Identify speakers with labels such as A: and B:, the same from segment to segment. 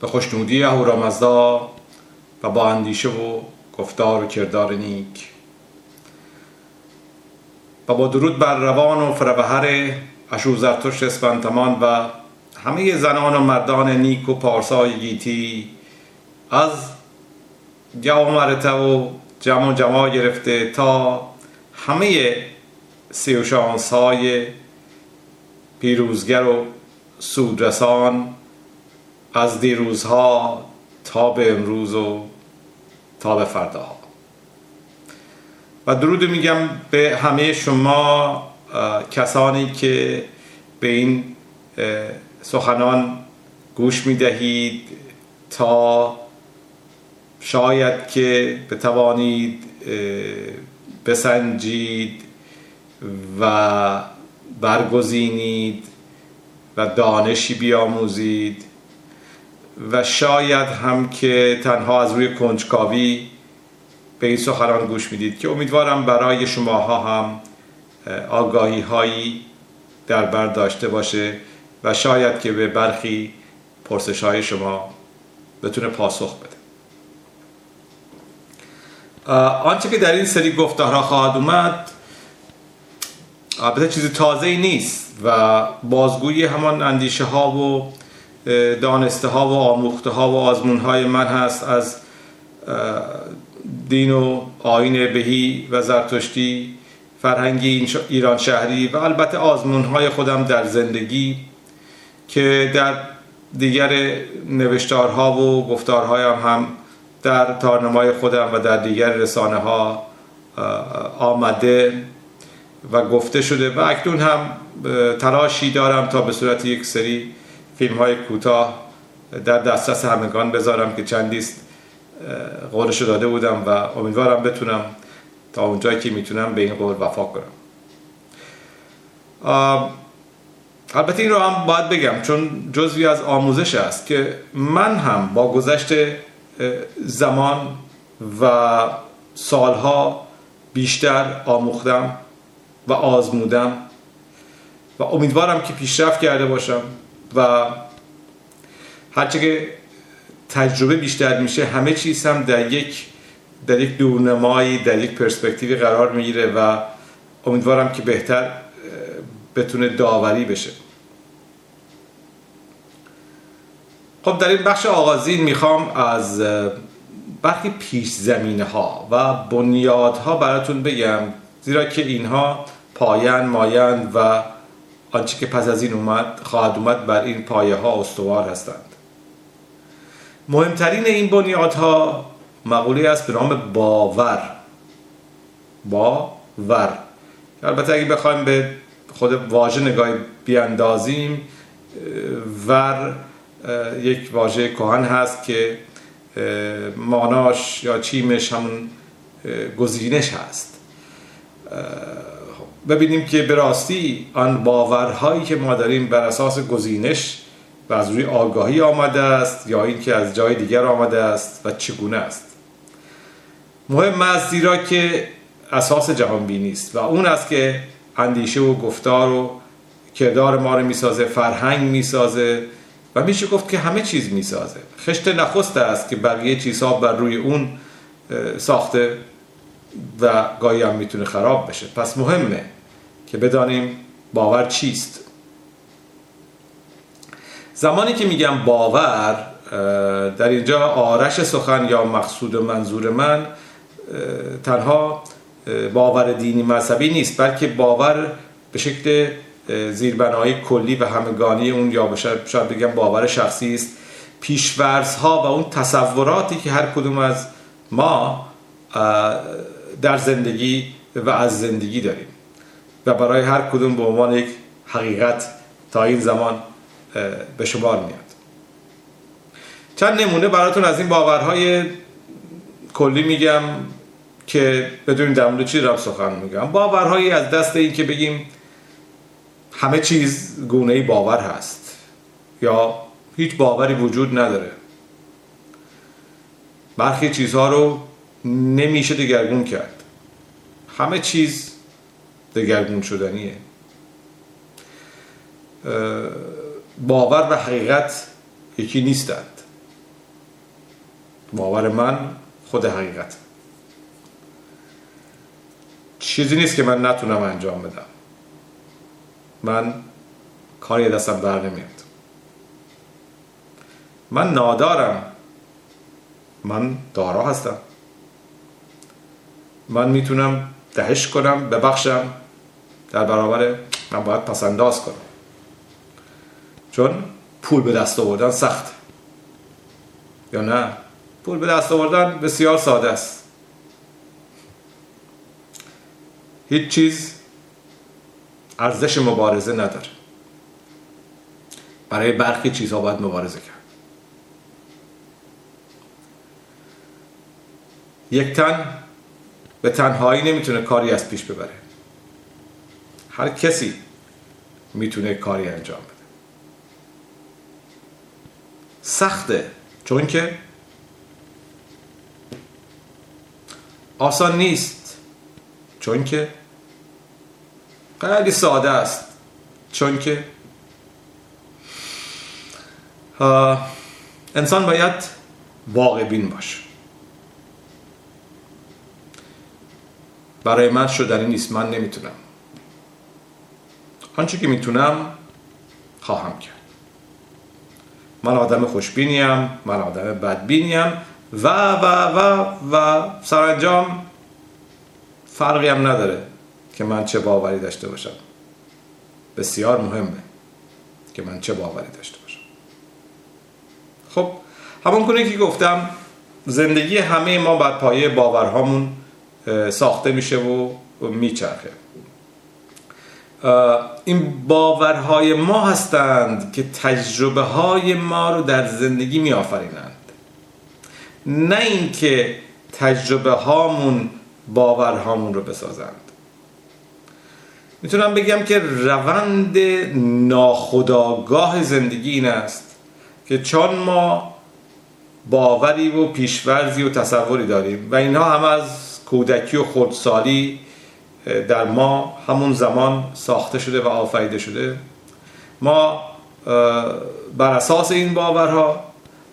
A: به خوشنودی اهورامزدا و با اندیشه و گفتار و کردار نیک. و با درود بر روان و فربهر اشو زرتشت اسفنتمان و همه زنان و مردان نیک و پارسای گیتی از مرته و جمع و جمع گرفته تا همه سی و شانس های پیروزگر و سودرسان از دیروزها تا به امروز و تا به فردا و درود میگم به همه شما کسانی که به این سخنان گوش می‌دهید تا شاید که بتوانید بسنجید و برگزینید و دانشی بیاموزید. و شاید هم که تنها از روی کنجکاوی به این سخنان گوش می‌دید که امیدوارم برای شماها هم آگاهی هایی در بر داشته باشه و شاید که به برخی پرسش های شما بتونه پاسخ بده. آنچه که در این سری گفتارها خواهد اومد البته چیز تازه ای نیست و بازگویی همان اندیشه ها و دانسته ها و آموخته ها و آزمون های من هست از دین و آین بهی و زرتشتی فرهنگی ایران شهری و البته آزمون های خودم در زندگی که در دیگر نوشتارها و گفتارهایم هم در تارنمای خودم و در دیگر رسانه ها آمده و گفته شده و اکنون هم تلاشی دارم تا به صورت یک سری فیلم های کوتاه در دسترس همگان بذارم که چندیست قولشو داده بودم و امیدوارم بتونم تا اونجایی که می‌تونم به این قول وفا کنم. البته این رو هم باید بگم چون جزوی از آموزش است که من هم با گذشت زمان و سالها بیشتر آموختم و آزمودم و امیدوارم که پیشرفت کرده باشم. و هرچه که تجربه بیشتر میشه همه چیز هم در یک در یک دورنمایی در یک پرسپکتیوی قرار می‌گیره و امیدوارم که بهتر بتونه داوری بشه. خب در این بخش آغازین می‌خوام از برخی پیش زمینه ها و بنیادها براتون بگم زیرا که اینها پایان مایند و آنچه که پس از این اومد خواهد اومد بر این پایه ها استوار هستند. مهمترین این بنیادها مقوله است به نام باور. باور. البته اگه بخوایم به خود واژه نگاهی بیاندازیم ور یک واژه کهن هست که ماناش یا چیمش همون گزینش هست. ببینیم که به راستی آن باورهایی که ما داریم بر اساس گزینش و از روی آگاهی آمده است یا اینکه از جای دیگر آمده است و چگونه است. مهم است زیرا که اساس جهان بینی است و اون است که اندیشه و گفتار و کردار ما رو می‌سازه فرهنگ می‌سازه و میشه گفت که همه چیز می‌سازه. خشت نخست است که بقیه چیزها بر روی اون ساخته و گاهی هم می‌تونه خراب بشه. پس مهمه که بدانیم باور چیست. زمانی که میگم باور در اینجا آرش سخن یا مقصود و منظور من تنها باور دینی مذهبی نیست بلکه باور به شکل زیربنای کلی و همگانی اون یا شاید بگم باور شخصی است. پیشورز ها و اون تصوراتی که هر کدوم از ما در زندگی و از زندگی داریم. و برای هر کدوم به عنوان یک حقیقت تا این زمان به شمار میاد. چند نمونه براتون از این باورهای کلی میگم که بدونیم در مورد چی دارم سخن میگم. باورهایی از دست این که بگیم همه چیز گونه ای باور هست یا هیچ باوری وجود نداره. برخی چیزها رو نمیشه دگرگون کرد. همه چیز دگرگون شدنیه. باور و حقیقت یکی نیستند. باور من خود حقیقت. چیزی نیست که من نتونم انجام بدم. من کاری دستم بر نمیاد. من نادارم. من دارا هستم. من می‌تونم دهش کنم ببخشم. در برابر من باید پسنداز کنم. چون پول به دست آوردن سخته. یا نه؟ پول به دست آوردن بسیار ساده است. هیچ چیز ارزش مبارزه نداره. برای برخی چیزها باید مبارزه کرد. یک تن به تنهایی نمی‌تونه کاری از پیش ببره. هر کسی می‌تونه کاری انجام بده. سخته. چون که آسان نیست. چون که خیلی ساده است. چون که انسان باید واقع بین باشه. برای من شدنی نیست. من نمی‌تونم. آنچه که می‌تونم خواهم کرد. من آدم خوشبینیم من آدم بدبینیم و و و و سرانجام فرقی هم نداره که من چه باوری داشته باشم. بسیار مهمه که من چه باوری داشته باشم. خب همون کنه که گفتم زندگی همه ما بر پایه باورهامون ساخته میشه و میچرخه. این باورهای ما هستند که تجربه های ما رو در زندگی می آفرینند نه اینکه تجربه هامون باورهامون رو بسازند. می‌تونم بگم که روند ناخداگاه زندگی این است که چون ما باوری و پیشورزی و تصوری داریم و اینها همه از کودکی و خودسالی در ما همون زمان ساخته شده و آفریده شده. ما بر اساس این باورها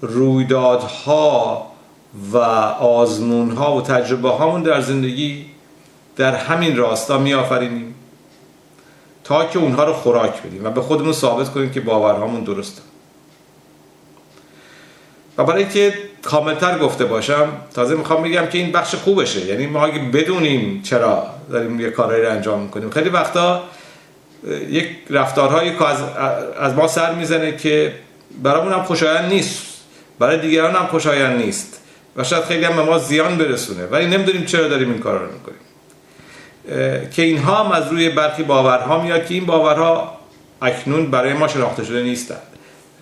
A: رویدادها و آزمونها و تجربه هامون در زندگی در همین راستا می آفرینیم تا که اونها رو خوراک بدیم و به خودمون ثابت کنیم که باورهامون درسته. و برای که کاملتر گفته باشم تازه می‌خوام بگم که این بخش خوبشه. یعنی ما اگه بدونیم چرا داریم یه کارهایی رو انجام می‌کنیم خیلی وقتا یک رفتارهایی که از, از ما سر می‌زنه که برامون هم خوشایند نیست. برای دیگران هم خوشایند نیست. و شاید خیلی هم به ما زیان برسونه. ولی نمی‌دونیم چرا داریم این کار رو می‌کنیم. که اینها هم از روی برخی باورها میاد که این باورها اکنون برای ما شناخته شده نیستند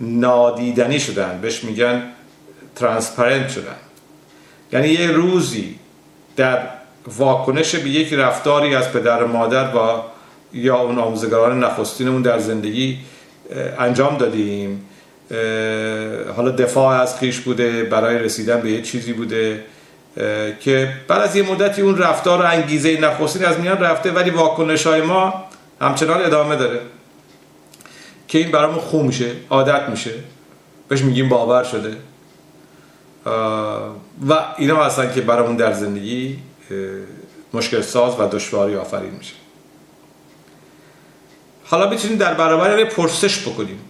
A: نادیدنی شدن. بهش میگن ترانسپرنت شدن. یعنی یه روزی در واکنش به یک رفتاری از پدر مادر با یا اون آموزگاران نخستینمون در زندگی انجام دادیم. حالا دفاع از خیش بوده برای رسیدن به یه چیزی بوده که بعد از یه مدتی اون رفتار و انگیزه نخستین از میان رفته ولی واکنش های ما همچنان ادامه داره. که این برامون خوب میشه عادت میشه. بهش میگیم باور شده. و اینا هستن که برامون در زندگی مشکل ساز و دشواری آفرین میشه. حالا بتونیم در برابر پرسش بکنیم.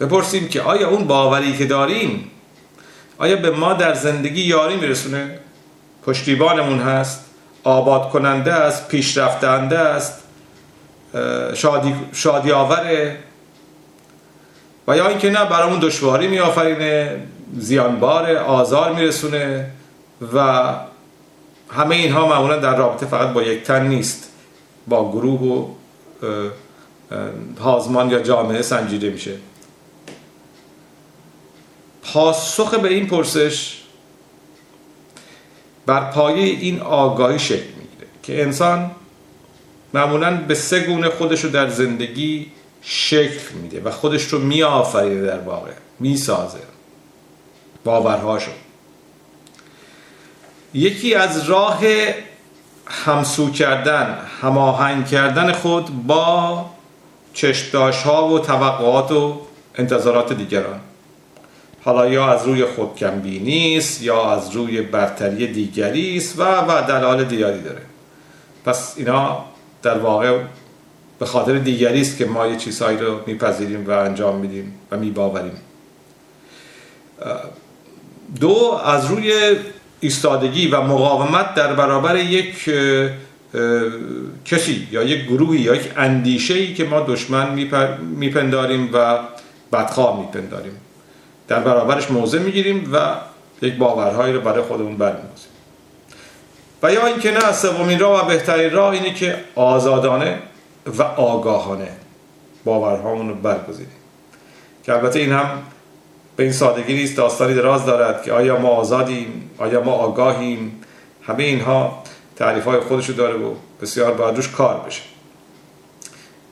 A: بپرسیم که آیا اون باوری که داریم آیا به ما در زندگی یاری میرسونه؟ پشتیبانمون هست آباد کننده است پیشرفتنده است شادی, شادی آوره و یا اینکه نه برامون دشواری میآفرینه. زیانبار آزار میرسونه و همه اینها معمولا در رابطه فقط با یک تن نیست با گروه و هازمان یا جامعه سنجیده میشه. پاسخ به این پرسش بر پایه این آگاهی شکل می‌گیره که انسان معمولا به سه گونه خودش رو در زندگی شکل میده و خودش رو میآفریده در واقع می‌سازه. باورهاشو یکی از راه همسو کردن هماهنگ کردن خود با چشمداش ها و توقعات و انتظارات دیگران. حالا یا از روی خودکمبینی است یا از روی برتری دیگری است و و دلایل دیگری داره. پس اینا در واقع به خاطر دیگری است که ما یه چیزهایی رو میپذیریم و انجام میدیم و میباوریم. دو از روی ایستادگی و مقاومت در برابر یک کسی یا یک گروهی یا یک اندیشه ای که ما دشمن میپنداریم و بدخواه میپنداریم. در برابرش موضع می‌گیریم و یک باورهایی رو برای خودمون برمی‌داریم و یا اینکه نه سومین راه و بهترین راه اینه که آزادانه و آگاهانه باورهامون رو که البته این هم به این سادگی نیست داستانی دراز دارد که آیا ما آزادیم آیا ما آگاهیم؟ همه اینها تعریف های خودشو داره و بسیار باید روش کار بشه.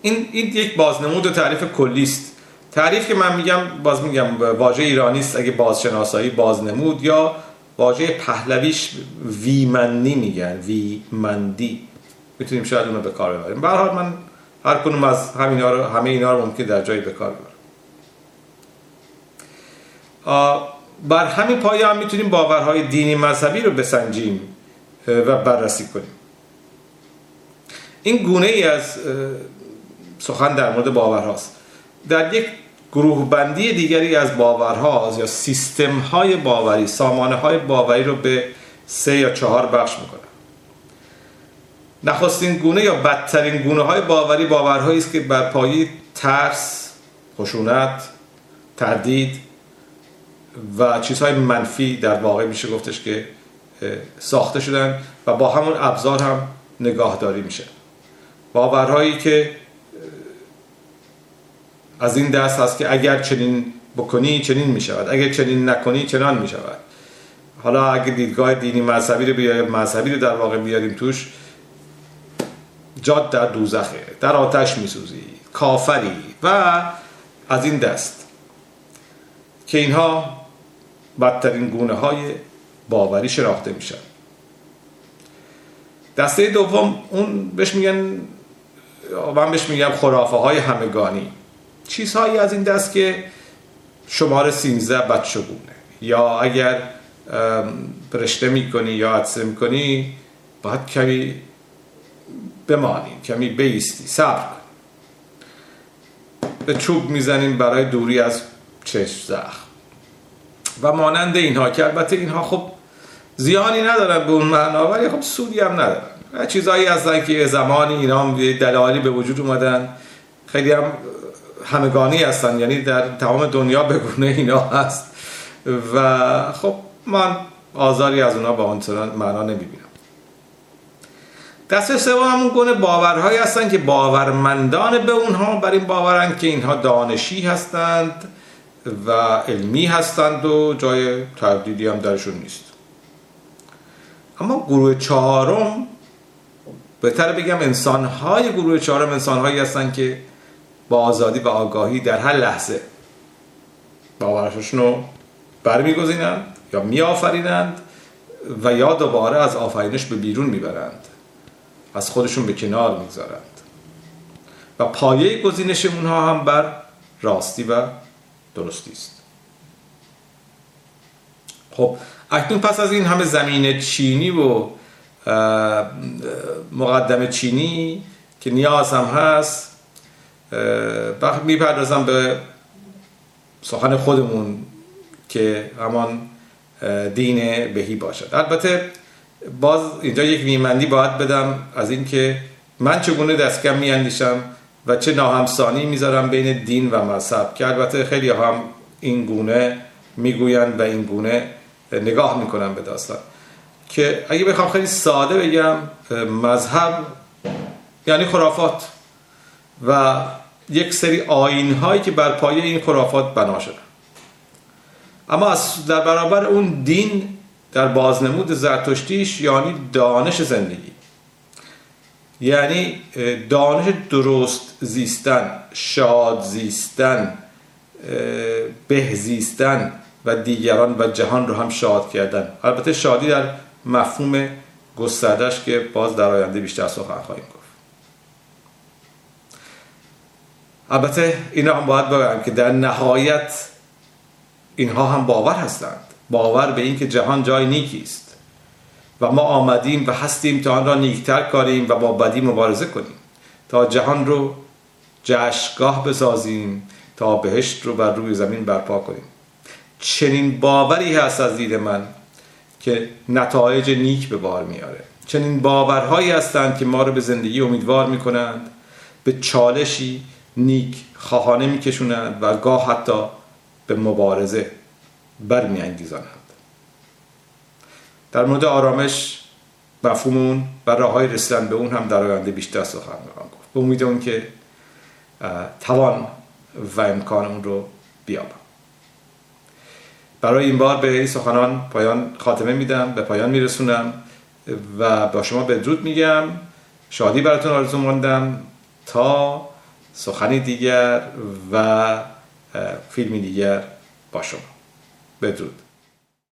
A: این, این یک بازنمود و تعریف کلی است. تعریف که من میگم باز میگم واژه ایرانی است. اگه بازشناسایی بازنمود یا واژه پهلویش ویمندی میگن ویمندی. می‌تونیم شاید اونو به کار ببریم. به من هر کنم از همین رو همه اینا رو ممکن در جایی به کار ببرم. بر همین پایه هم می‌تونیم باورهای دینی مذهبی رو بسنجیم و بررسی کنیم. این گونه ای از سخن در مورد باورهاست. در یک گروه بندی دیگری از باورها یا سیستم های باوری سامانه های باوری رو به سه یا چهار بخش می‌کنه نخستین گونه یا بدترین گونه های باوری باورهایی است که بر پایه ترس خشونت تردید و چیزهای منفی در واقع میشه گفتش که ساخته شدن و با همون ابزار هم نگاهداری میشه. باورهایی که از این دست هست که اگر چنین بکنی چنین می‌شود. اگر چنین نکنی چنان می‌شود. حالا اگر دیدگاه دینی مذهبی رو بیاریم مذهبی رو در واقع بیاریم توش جاد در دوزخه. در آتش میسوزی. کافری. و از این دست. که اینها بدترین گونه های باوری شناخته میشن. دسته دوم اون بهش میگن من بهش میگم خرافه های همگانی. چیزهایی از این دست که شماره 13 بچگونه یا اگر رشته می‌کنی یا عدسه می‌کنی باید کمی بمانی کمی بیستی صبر به چوب می‌زنیم برای دوری از چشم زخم. و مانند اینها که البته اینها خب زیانی ندارن به اون معنا ولی خب سودی هم ندارن. چیزهایی هستن که زمانی اینا هم دلایلی به وجود اومدن خیلی هم همگانی هستن یعنی در تمام دنیا بگونه اینا هست. و خب من آزاری از اونا با اون معنا نمی‌بینم. دسته سوم همون گونه باورهایی هستند که باورمندان به اونها بر این باورند که اینها دانشی هستند. و علمی هستند و جای تردیدی هم درشون نیست. اما گروه چهارم بهتر بگم انسانهای گروه چهارم انسانهایی هستند که با آزادی و آگاهی در هر لحظه باورشون رو برمیگزینند یا میآفرینند و یا دوباره از آفرینش به بیرون می‌برند. از خودشون به کنار می‌گذارند. و پایه گزینش اونها هم بر راستی و درستی است خب اکنون پس از این همه زمین چینی و مقدم چینی که نیاز هم هست می‌پردازم به سخن خودمون که همان دین بهی باشد. البته باز اینجا یک میمندی باید بدم از اینکه من چگونه دستکم میاندیشم و چه ناهمسانی می‌ذارم بین دین و مذهب. که البته خیلی هم این گونه می‌گویند و این گونه نگاه می‌کنن به داستان. که اگه بخوام خیلی ساده بگم مذهب یعنی خرافات و یک سری آین هایی که بر پایه این خرافات بنا شده اما در برابر اون دین در بازنمود زرتشتیش یعنی دانش زندگی. یعنی دانش درست زیستن شاد زیستن به زیستن و دیگران و جهان رو هم شاد کردن. البته شادی در مفهوم گستردش که باز در آینده بیشتر سخن خواهیم گفت. البته اینا هم باید بگم که در نهایت اینها هم باور هستند. باور به اینکه جهان جای نیکی است. و ما آمدیم و هستیم تا آن را نیکتر کاریم و با بدی مبارزه کنیم. تا جهان رو جشگاه بسازیم تا بهشت رو بر روی زمین برپا کنیم. چنین باوری هست از دید من که نتایج نیک به بار میاره. چنین باورهایی هستند که ما رو به زندگی امیدوار می‌کنند به چالشی نیک خواهانه میکشونند و گاه حتی به مبارزه برمیانگیزانند. در مورد آرامش مفهوم و راه های رسیدن به اون هم در آینده بیشتر سخن گفت. به امید اون که توان و امکان اون رو بیابم. برای این بار به این سخنان پایان خاتمه میدم به پایان میرسونم و با شما بدرود میگم. شادی براتون آرزو ماندم تا سخنی دیگر و فیلمی دیگر با شما. بدرود.